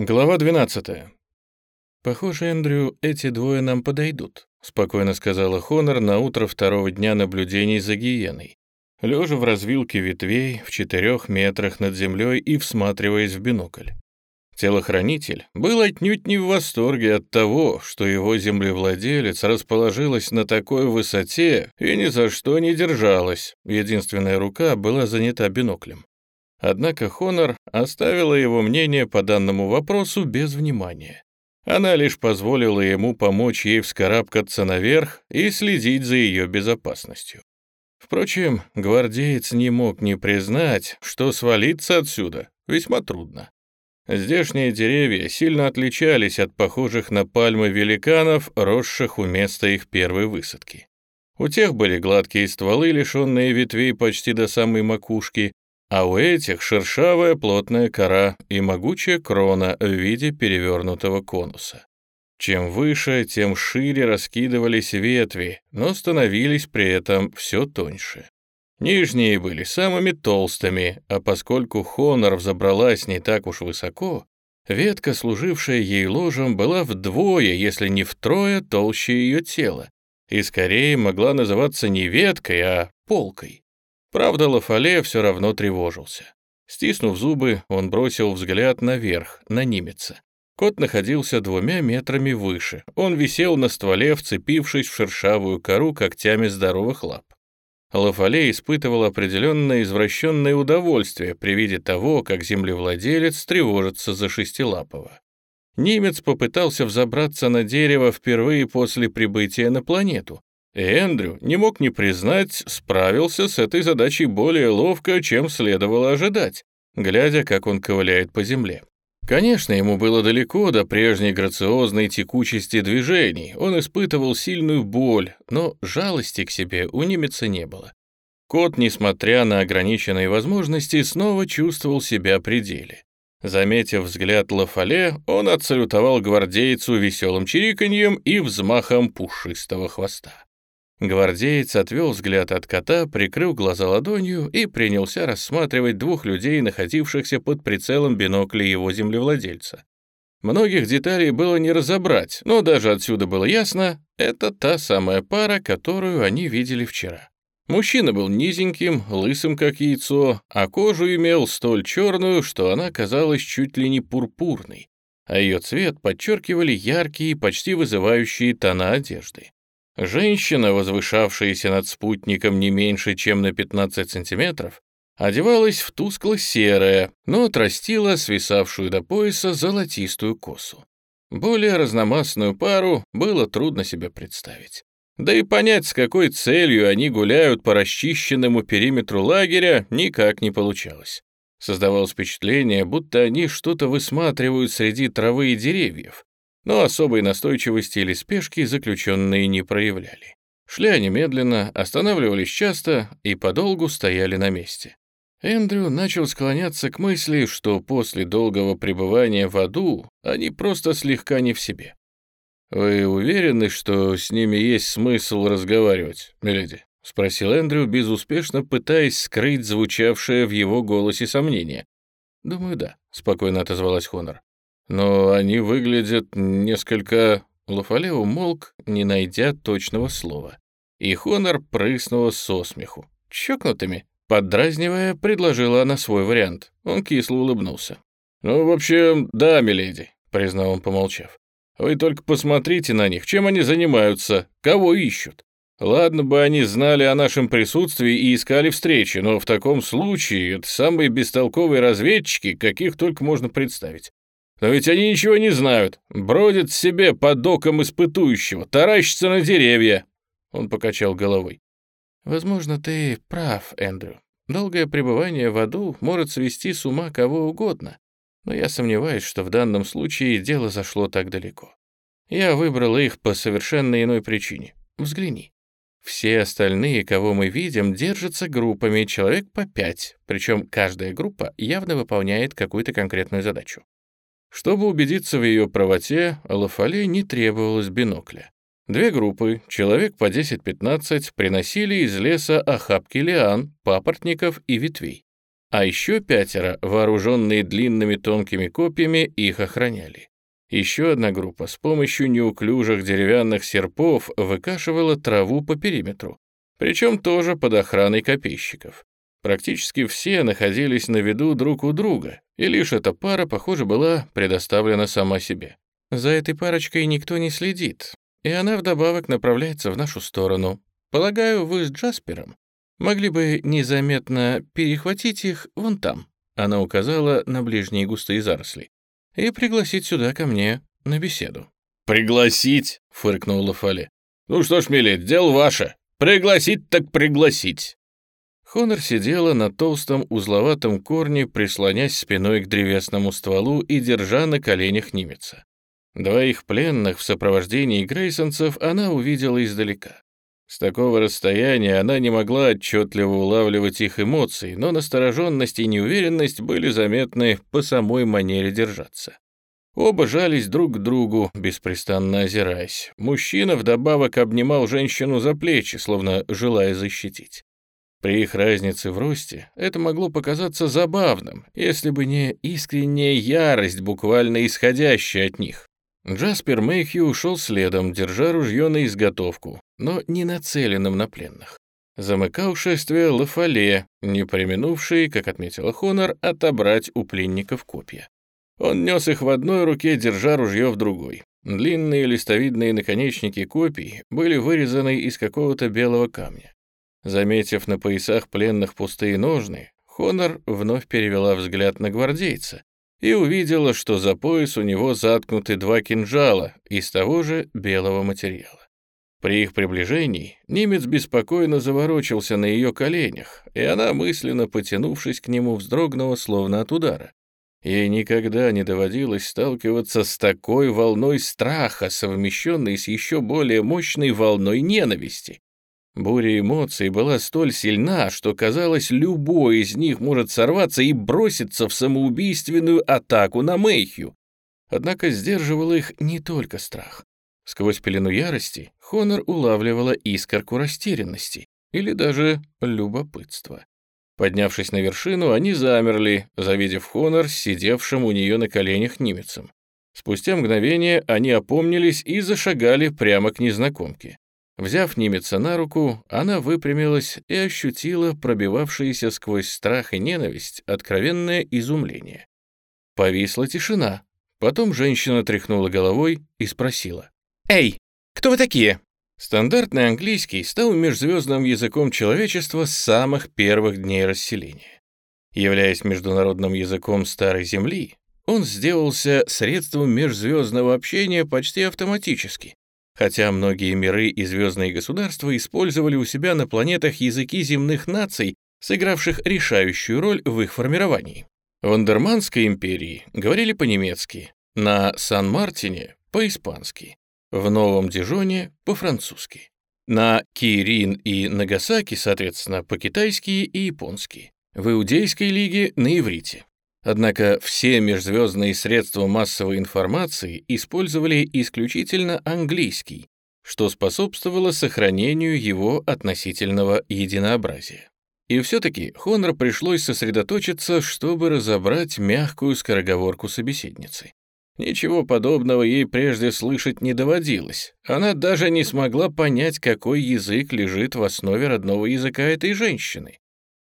Глава 12. «Похоже, Эндрю, эти двое нам подойдут», — спокойно сказала Хонор на утро второго дня наблюдений за гиеной, лежа в развилке ветвей в четырех метрах над землей и всматриваясь в бинокль. Телохранитель был отнюдь не в восторге от того, что его землевладелец расположилась на такой высоте и ни за что не держалась, единственная рука была занята биноклем. Однако Хонор оставила его мнение по данному вопросу без внимания. Она лишь позволила ему помочь ей вскарабкаться наверх и следить за ее безопасностью. Впрочем, гвардеец не мог не признать, что свалиться отсюда весьма трудно. Здешние деревья сильно отличались от похожих на пальмы великанов, росших у места их первой высадки. У тех были гладкие стволы, лишенные ветвей почти до самой макушки, а у этих шершавая плотная кора и могучая крона в виде перевернутого конуса. Чем выше, тем шире раскидывались ветви, но становились при этом все тоньше. Нижние были самыми толстыми, а поскольку Хонор взобралась не так уж высоко, ветка, служившая ей ложем, была вдвое, если не втрое, толще ее тела, и скорее могла называться не веткой, а полкой. Правда, Лафале все равно тревожился. Стиснув зубы, он бросил взгляд наверх, на немеца. Кот находился двумя метрами выше. Он висел на стволе, вцепившись в шершавую кору когтями здоровых лап. Лафале испытывал определенное извращенное удовольствие при виде того, как землевладелец тревожится за шестилапого. Немец попытался взобраться на дерево впервые после прибытия на планету, Эндрю не мог не признать, справился с этой задачей более ловко, чем следовало ожидать, глядя, как он ковыляет по земле. Конечно, ему было далеко до прежней грациозной текучести движений, он испытывал сильную боль, но жалости к себе у немеца не было. Кот, несмотря на ограниченные возможности, снова чувствовал себя при деле. Заметив взгляд Лафале, он отсалютовал гвардейцу веселым чириканьем и взмахом пушистого хвоста. Гвардеец отвел взгляд от кота, прикрыл глаза ладонью и принялся рассматривать двух людей, находившихся под прицелом бинокля его землевладельца. Многих деталей было не разобрать, но даже отсюда было ясно, это та самая пара, которую они видели вчера. Мужчина был низеньким, лысым как яйцо, а кожу имел столь черную, что она казалась чуть ли не пурпурной, а ее цвет подчеркивали яркие, почти вызывающие тона одежды. Женщина, возвышавшаяся над спутником не меньше, чем на 15 сантиметров, одевалась в тускло-серое, но отрастила свисавшую до пояса золотистую косу. Более разномастную пару было трудно себе представить. Да и понять, с какой целью они гуляют по расчищенному периметру лагеря, никак не получалось. Создавалось впечатление, будто они что-то высматривают среди травы и деревьев, но особой настойчивости или спешки заключенные не проявляли. Шли они медленно, останавливались часто и подолгу стояли на месте. Эндрю начал склоняться к мысли, что после долгого пребывания в аду они просто слегка не в себе. «Вы уверены, что с ними есть смысл разговаривать, миледи?» — спросил Эндрю, безуспешно пытаясь скрыть звучавшее в его голосе сомнение. «Думаю, да», — спокойно отозвалась Хонор но они выглядят несколько...» Лафале умолк, не найдя точного слова. И Хонор прыснула со смеху. «Чокнутыми?» Поддразнивая, предложила она свой вариант. Он кисло улыбнулся. «Ну, в общем, да, миледи», — признал он, помолчав. «Вы только посмотрите на них, чем они занимаются, кого ищут. Ладно бы они знали о нашем присутствии и искали встречи, но в таком случае это самые бестолковые разведчики, каких только можно представить. Но ведь они ничего не знают. Бродят себе под оком испытующего, таращатся на деревья. Он покачал головой. Возможно, ты прав, Эндрю. Долгое пребывание в аду может свести с ума кого угодно. Но я сомневаюсь, что в данном случае дело зашло так далеко. Я выбрал их по совершенно иной причине. Взгляни. Все остальные, кого мы видим, держатся группами, человек по пять, причем каждая группа явно выполняет какую-то конкретную задачу. Чтобы убедиться в ее правоте, Лафале не требовалось бинокля. Две группы, человек по 10-15, приносили из леса охапки лиан, папоротников и ветвей. а еще пятеро, вооруженные длинными тонкими копьями, их охраняли. Еще одна группа с помощью неуклюжих деревянных серпов выкашивала траву по периметру, причем тоже под охраной копейщиков. Практически все находились на виду друг у друга, и лишь эта пара, похоже, была предоставлена сама себе. За этой парочкой никто не следит, и она вдобавок направляется в нашу сторону. Полагаю, вы с Джаспером могли бы незаметно перехватить их вон там. Она указала на ближние густые заросли. И пригласить сюда ко мне на беседу. «Пригласить?» — фыркнул Лафале. «Ну что ж, милеть, дело ваше. Пригласить так пригласить». Хонор сидела на толстом узловатом корне, прислонясь спиной к древесному стволу и держа на коленях немеца. Двоих пленных в сопровождении грейсонцев она увидела издалека. С такого расстояния она не могла отчетливо улавливать их эмоции, но настороженность и неуверенность были заметны по самой манере держаться. Оба жались друг к другу, беспрестанно озираясь. Мужчина вдобавок обнимал женщину за плечи, словно желая защитить. При их разнице в росте это могло показаться забавным, если бы не искренняя ярость, буквально исходящая от них. Джаспер Мэйхью ушел следом, держа ружье на изготовку, но не нацеленным на пленных. Замыкал шествие Лафале, не применувший, как отметила Хонор, отобрать у пленников копья. Он нес их в одной руке, держа ружье в другой. Длинные листовидные наконечники копий были вырезаны из какого-то белого камня. Заметив на поясах пленных пустые ножны, Хонор вновь перевела взгляд на гвардейца и увидела, что за пояс у него заткнуты два кинжала из того же белого материала. При их приближении немец беспокойно заворочился на ее коленях, и она, мысленно потянувшись к нему, вздрогнула, словно от удара. Ей никогда не доводилось сталкиваться с такой волной страха, совмещенной с еще более мощной волной ненависти. Буря эмоций была столь сильна, что, казалось, любой из них может сорваться и броситься в самоубийственную атаку на Мэйхью. Однако сдерживал их не только страх. Сквозь пелену ярости Хонор улавливала искорку растерянности или даже любопытства. Поднявшись на вершину, они замерли, завидев Хонор сидевшим у нее на коленях немецем. Спустя мгновение они опомнились и зашагали прямо к незнакомке. Взяв немеца на руку, она выпрямилась и ощутила пробивавшееся сквозь страх и ненависть откровенное изумление. Повисла тишина. Потом женщина тряхнула головой и спросила. «Эй, кто вы такие?» Стандартный английский стал межзвездным языком человечества с самых первых дней расселения. Являясь международным языком Старой Земли, он сделался средством межзвездного общения почти автоматически, хотя многие миры и звездные государства использовали у себя на планетах языки земных наций, сыгравших решающую роль в их формировании. В Андерманской империи говорили по-немецки, на Сан-Мартине — по-испански, в Новом Дижоне — по-французски, на Кирин и Нагасаки, соответственно, по-китайски и японски, в Иудейской лиге — на иврите. Однако все межзвездные средства массовой информации использовали исключительно английский, что способствовало сохранению его относительного единообразия. И все-таки Хонор пришлось сосредоточиться, чтобы разобрать мягкую скороговорку собеседницы. Ничего подобного ей прежде слышать не доводилось. Она даже не смогла понять, какой язык лежит в основе родного языка этой женщины.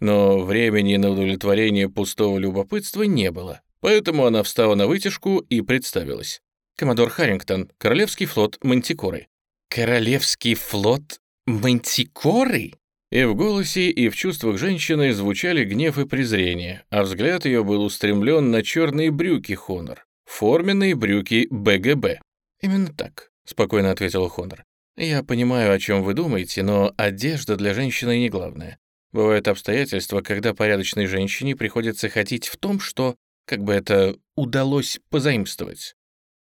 Но времени на удовлетворение пустого любопытства не было, поэтому она встала на вытяжку и представилась. «Коммодор Харрингтон, Королевский флот Мантикоры». «Королевский флот Мантикоры?» И в голосе, и в чувствах женщины звучали гнев и презрение, а взгляд ее был устремлен на черные брюки Хонор, форменные брюки БГБ. «Именно так», — спокойно ответил Хонор. «Я понимаю, о чем вы думаете, но одежда для женщины не главное. Бывают обстоятельства, когда порядочной женщине приходится ходить в том, что, как бы это, удалось позаимствовать.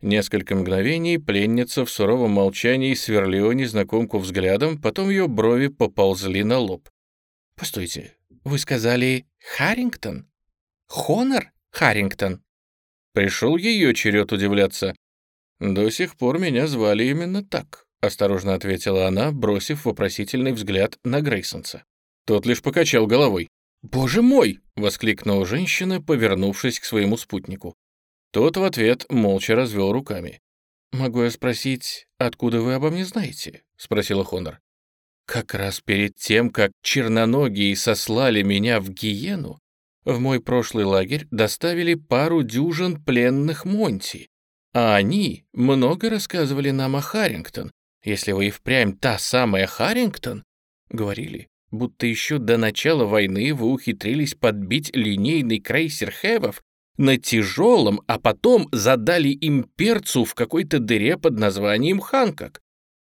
Несколько мгновений пленница в суровом молчании сверлила незнакомку взглядом, потом ее брови поползли на лоб. «Постойте, вы сказали Харрингтон? Хонор Харрингтон?» Пришел ее черед удивляться. «До сих пор меня звали именно так», — осторожно ответила она, бросив вопросительный взгляд на Грейсонса. Тот лишь покачал головой. «Боже мой!» — воскликнула женщина, повернувшись к своему спутнику. Тот в ответ молча развел руками. «Могу я спросить, откуда вы обо мне знаете?» — спросила Хонор. «Как раз перед тем, как черноногие сослали меня в гиену, в мой прошлый лагерь доставили пару дюжин пленных Монти, а они много рассказывали нам о Харрингтон. Если вы и впрямь та самая Харрингтон, говорили, будто еще до начала войны вы ухитрились подбить линейный крейсер Хевов на тяжелом, а потом задали им перцу в какой-то дыре под названием Ханкок.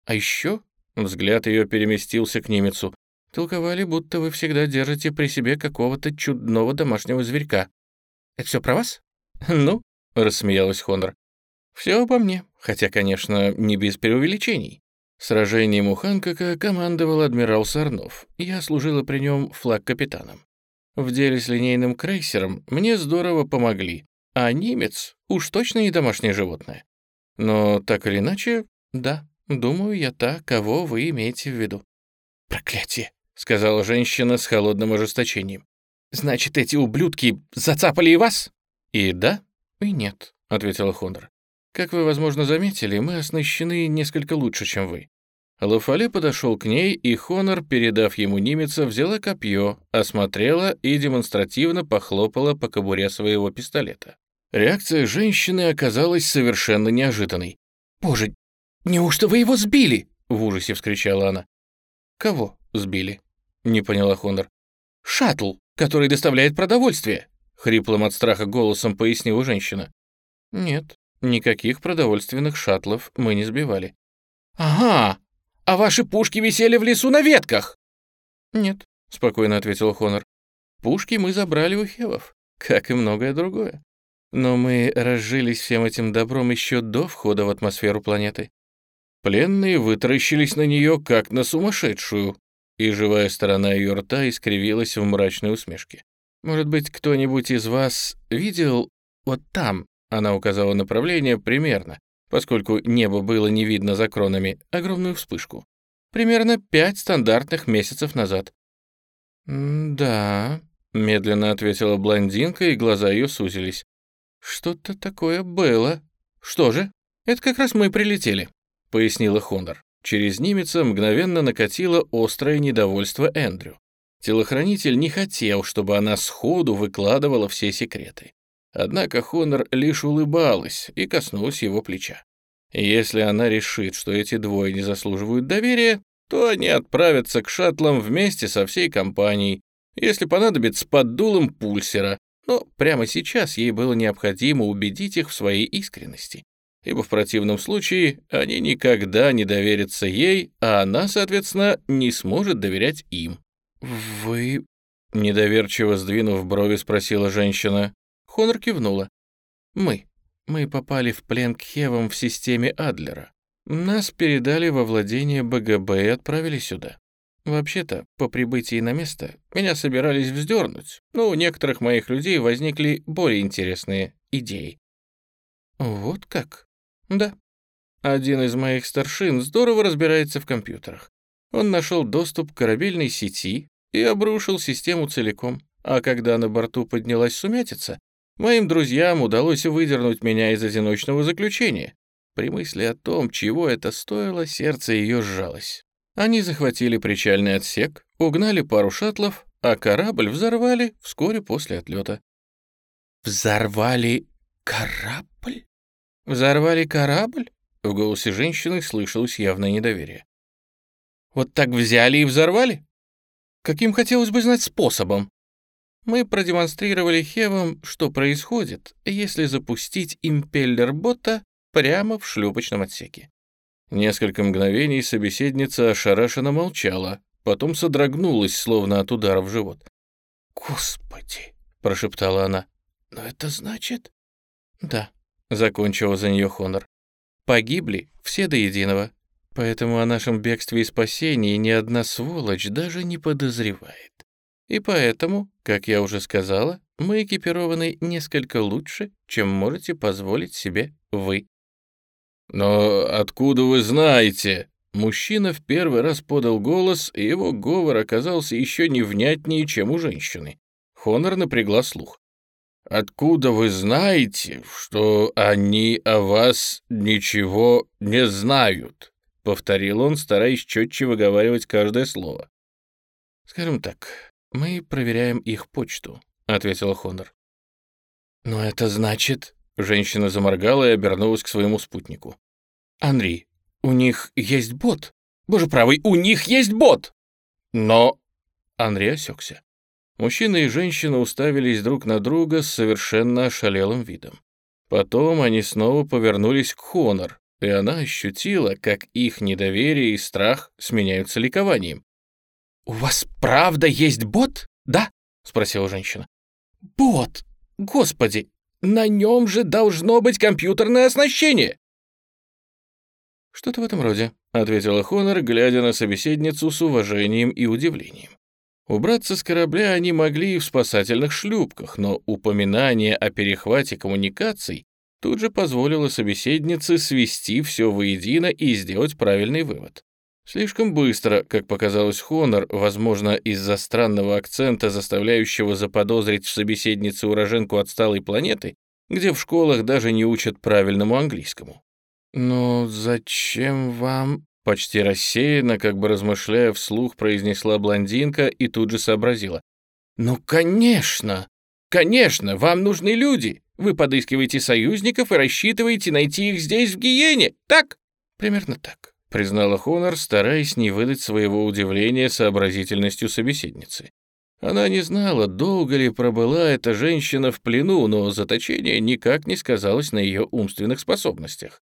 А еще взгляд ее переместился к немецу. Толковали, будто вы всегда держите при себе какого-то чудного домашнего зверька. Это все про вас? Ну, рассмеялась Хонор. Все обо мне, хотя, конечно, не без преувеличений. Сражением у Ханкока командовал адмирал Сарнов. Я служила при нем флаг-капитаном. В деле с линейным крейсером мне здорово помогли, а немец уж точно не домашнее животное. Но так или иначе, да, думаю, я та, кого вы имеете в виду. «Проклятие!» — сказала женщина с холодным ожесточением. «Значит, эти ублюдки зацапали и вас?» «И да, и нет», — ответила Хондор. «Как вы, возможно, заметили, мы оснащены несколько лучше, чем вы. Лафале подошел к ней, и Хонор, передав ему немеца, взяла копье, осмотрела и демонстративно похлопала по кобуре своего пистолета. Реакция женщины оказалась совершенно неожиданной. «Боже, неужто вы его сбили?» — в ужасе вскричала она. «Кого сбили?» — не поняла Хонор. «Шаттл, который доставляет продовольствие», — хриплым от страха голосом пояснила женщина. «Нет, никаких продовольственных шаттлов мы не сбивали». «Ага, а ваши пушки висели в лесу на ветках!» «Нет», — спокойно ответил Хонор. «Пушки мы забрали у Хевов, как и многое другое. Но мы разжились всем этим добром еще до входа в атмосферу планеты». Пленные вытаращились на нее, как на сумасшедшую, и живая сторона ее рта искривилась в мрачной усмешке. «Может быть, кто-нибудь из вас видел вот там?» Она указала направление примерно, поскольку небо было не видно за кронами, огромную вспышку. Примерно пять стандартных месяцев назад. «Да», — медленно ответила блондинка, и глаза ее сузились. «Что-то такое было. Что же? Это как раз мы прилетели», — пояснила Хондор. Через немеца мгновенно накатило острое недовольство Эндрю. Телохранитель не хотел, чтобы она сходу выкладывала все секреты. Однако Хонор лишь улыбалась и коснулась его плеча. Если она решит, что эти двое не заслуживают доверия, то они отправятся к шаттлам вместе со всей компанией, если понадобится под дулом пульсера, но прямо сейчас ей было необходимо убедить их в своей искренности, ибо в противном случае они никогда не доверятся ей, а она, соответственно, не сможет доверять им. «Вы...» — недоверчиво сдвинув брови, спросила женщина. Хонор кивнула. «Мы. Мы попали в плен к Хевам в системе Адлера. Нас передали во владение БГБ и отправили сюда. Вообще-то, по прибытии на место, меня собирались вздернуть, но у некоторых моих людей возникли более интересные идеи». «Вот как?» «Да. Один из моих старшин здорово разбирается в компьютерах. Он нашел доступ к корабельной сети и обрушил систему целиком, а когда на борту поднялась сумятица, Моим друзьям удалось выдернуть меня из одиночного заключения. При мысли о том, чего это стоило, сердце ее сжалось. Они захватили причальный отсек, угнали пару шаттлов, а корабль взорвали вскоре после отлета. «Взорвали корабль? Взорвали корабль?» В голосе женщины слышалось явное недоверие. «Вот так взяли и взорвали? Каким хотелось бы знать способом?» Мы продемонстрировали Хевам, что происходит, если запустить импеллер бота прямо в шлюпочном отсеке. Несколько мгновений собеседница ошарашенно молчала, потом содрогнулась, словно от удара в живот. «Господи!» — прошептала она. «Но это значит...» «Да», — закончила за нее Хонор. «Погибли все до единого, поэтому о нашем бегстве и спасении ни одна сволочь даже не подозревает. И поэтому, как я уже сказала, мы экипированы несколько лучше, чем можете позволить себе вы. Но откуда вы знаете? Мужчина в первый раз подал голос, и его говор оказался еще невнятнее, чем у женщины. Хонор напрягла слух. «Откуда вы знаете, что они о вас ничего не знают?» — повторил он, стараясь четче выговаривать каждое слово. «Скажем так, мы проверяем их почту», — ответила Хонор. «Но это значит...» — женщина заморгала и обернулась к своему спутнику. «Анри, у них есть бот. Боже правый, у них есть бот!» «Но...» — Анри осекся. Мужчина и женщина уставились друг на друга с совершенно ошалелым видом. Потом они снова повернулись к Хонор, и она ощутила, как их недоверие и страх сменяются ликованием. «У вас правда есть бот, да?» — спросила женщина. «Бот! Господи! На нем же должно быть компьютерное оснащение!» «Что-то в этом роде», — ответила Хонор, глядя на собеседницу с уважением и удивлением. Убраться с корабля они могли и в спасательных шлюпках, но упоминание о перехвате коммуникаций тут же позволило собеседнице свести все воедино и сделать правильный вывод. Слишком быстро, как показалось Хонор, возможно, из-за странного акцента, заставляющего заподозрить в собеседнице уроженку отсталой планеты, где в школах даже не учат правильному английскому. «Но зачем вам...» Почти рассеянно, как бы размышляя вслух, произнесла блондинка и тут же сообразила. «Ну, конечно! Конечно, вам нужны люди! Вы подыскиваете союзников и рассчитываете найти их здесь, в Гиене, так?» «Примерно так», — признала Хонор, стараясь не выдать своего удивления сообразительностью собеседницы. Она не знала, долго ли пробыла эта женщина в плену, но заточение никак не сказалось на ее умственных способностях.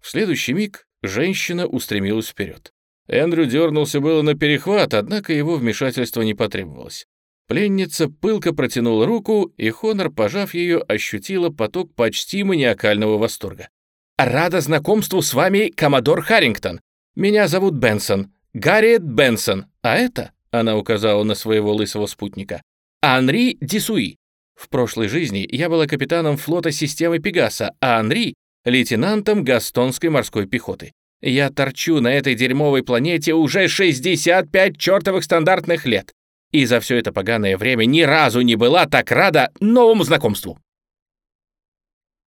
В следующий миг Женщина устремилась вперед. Эндрю дернулся было на перехват, однако его вмешательство не потребовалось. Пленница пылко протянула руку, и Хонор, пожав ее, ощутила поток почти маниакального восторга. «Рада знакомству с вами, коммодор Харрингтон. Меня зовут Бенсон, Гарриет Бенсон, а это, — она указала на своего лысого спутника, — Анри Дисуи. В прошлой жизни я была капитаном флота системы Пегаса, а Анри лейтенантом Гастонской морской пехоты. Я торчу на этой дерьмовой планете уже 65 чертовых стандартных лет. И за все это поганое время ни разу не была так рада новому знакомству.